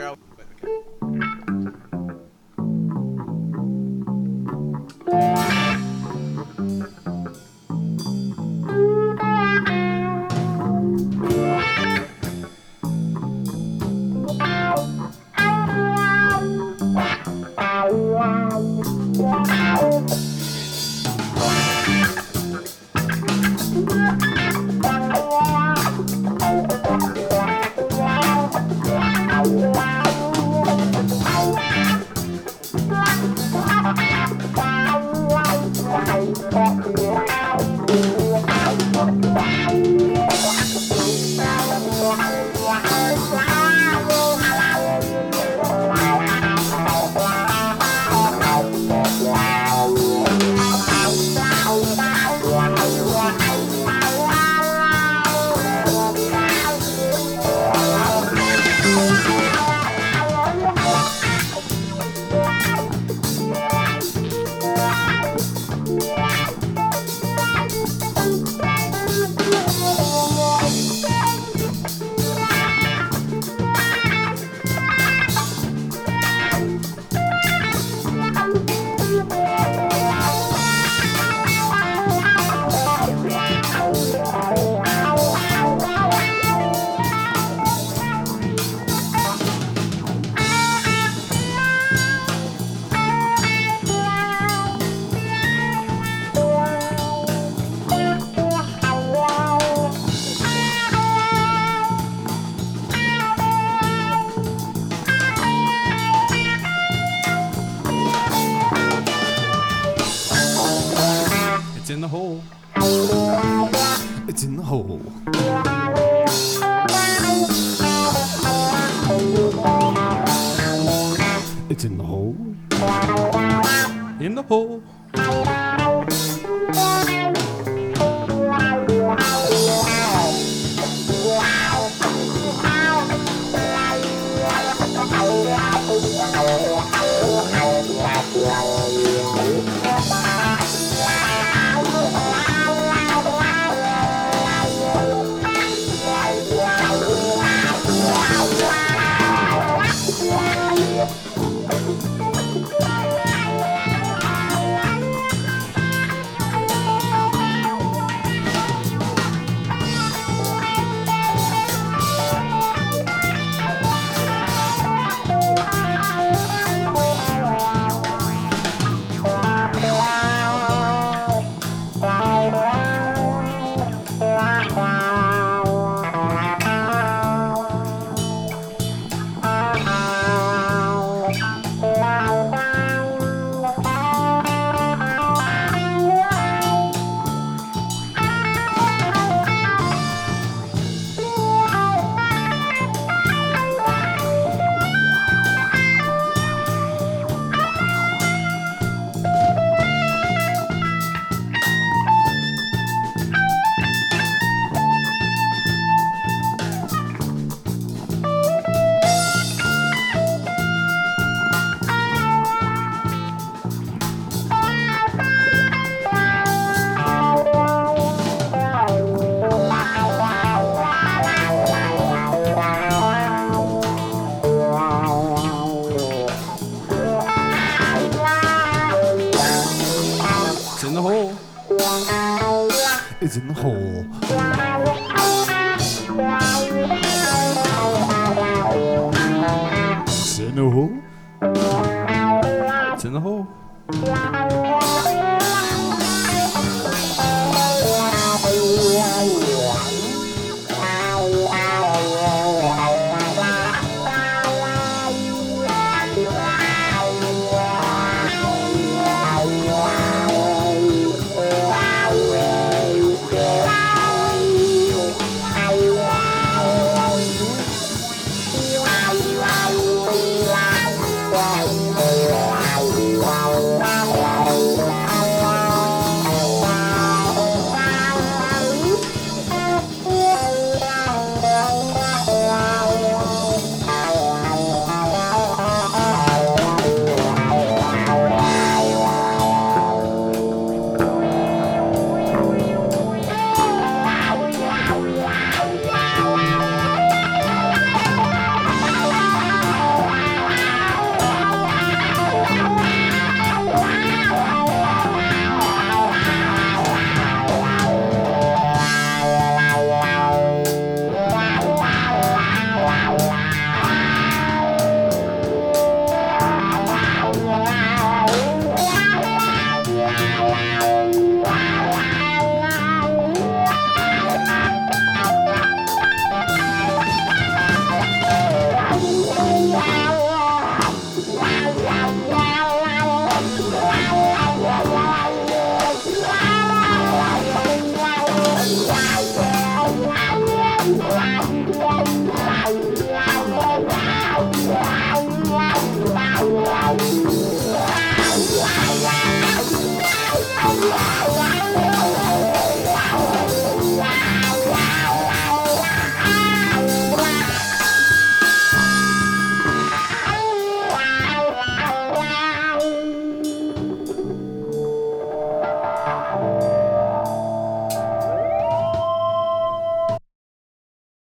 figure out. Okay. It's in the hole. It's in the hole. In the hole. It's in the hole. It's in the hole. It's in the hole.